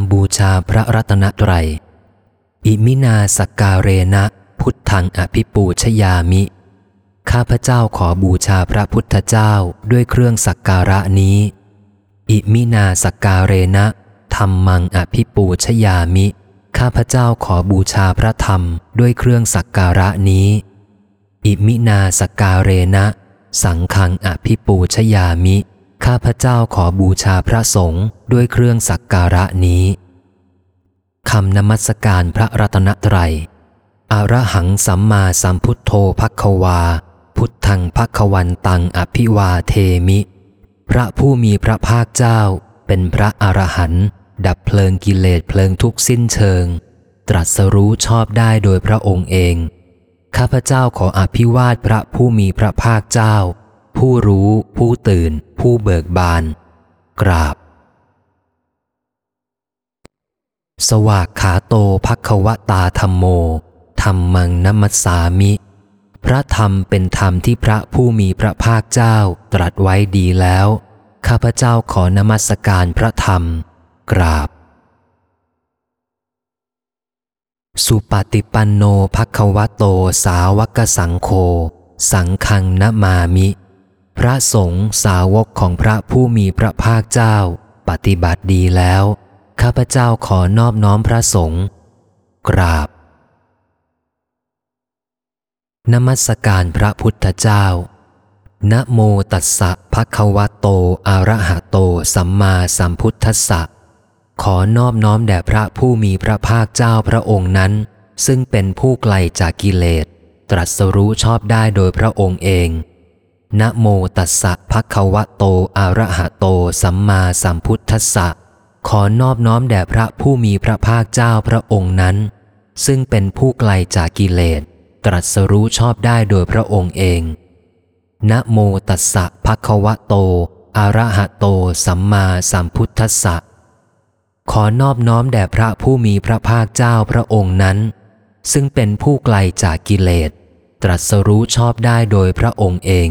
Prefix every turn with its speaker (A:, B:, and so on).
A: คำบูชาพระรัตนตรัย อิมินา สักกาเรนะพุทธังอภิปูชยามิ ข้าพเจ้าขอบูชาพระพุทธเจ้าด้วยเครื่องสักการะนี้ อิมินา สักกาเรนะธัมมังอภิปูชยามิ ข้าพเจ้าขอบูชาพระธรรมด้วยเครื่องสักการะนี้ อิมินา สักกาเรนะ สังฆังอภิปูชยามิ ข้าพเจ้าขอบูชาพระสงฆ์ด้วยเครื่องสักการะนี้คำนมัสการพระรัตนตรัยอรหังสัมมาสัมพุทโธพักควา พุทธังพักวันตังอภิวาเทมิ พระผู้มีพระภาคเจ้า เป็นพระอรหันต์ดับเพลิงกิเลสเพลิงทุกสิ้นเชิง ตรัสรู้ชอบได้โดยพระองค์เอง ข้าพเจ้าขออภิวาทพระผู้มีพระภาคเจ้า ผู้รู้ ผู้ตื่น ผู้เบิกบาน กราบ สวากขาโตภควตาธรรมโมธรรมังนัมสสามิ พระธรรมเป็นธรรมที่พระผู้มีพระภาคเจ้าตรัสไว้ดีแล้ว ข้าพเจ้าขอนมัสการพระธรรม กราบ สุปฏิปันโนภควโตสาวกสังโฆสังฆังนมามิ พระสงฆ์สาวกของพระผู้มีพระภาคเจ้า ปฏิบัติดีแล้ว ข้าพเจ้าขอนอบน้อมพระสงฆ์กราบ นมัสการพระพุทธเจ้า นะโมตัสสะภะคะวะโตอะระหะโต สัมมาสัมพุทธัสสะขอนอบน้อมแด่พระผู้มีพระภาคเจ้าพระองค์นั้น ซึ่งเป็นผู้ไกลจากกิเลส ตรัสรู้ชอบได้โดยพระองค์เอง นะโมตัสสะภะคะวะโตอะระหะโต สัมมาสัมพุทธัสสะ ขอนอบน้อมแด่พระผู้มีพระภาคเจ้าพระองค์นั้น ซึ่งเป็นผู้ไกลจากกิเลส ตรัสรู้ชอบได้โดยพระองค์เอง นะโมตัสสะภะคะวะโตอะระหะโต สัมมาสัมพุทธัสสะ ขอนอบน้อมแด่พระผู้มีพระภาคเจ้าพระองค์นั้น ซึ่งเป็นผู้ไกลจากกิเลส ตรัสรู้ชอบได้โดยพระองค์เอง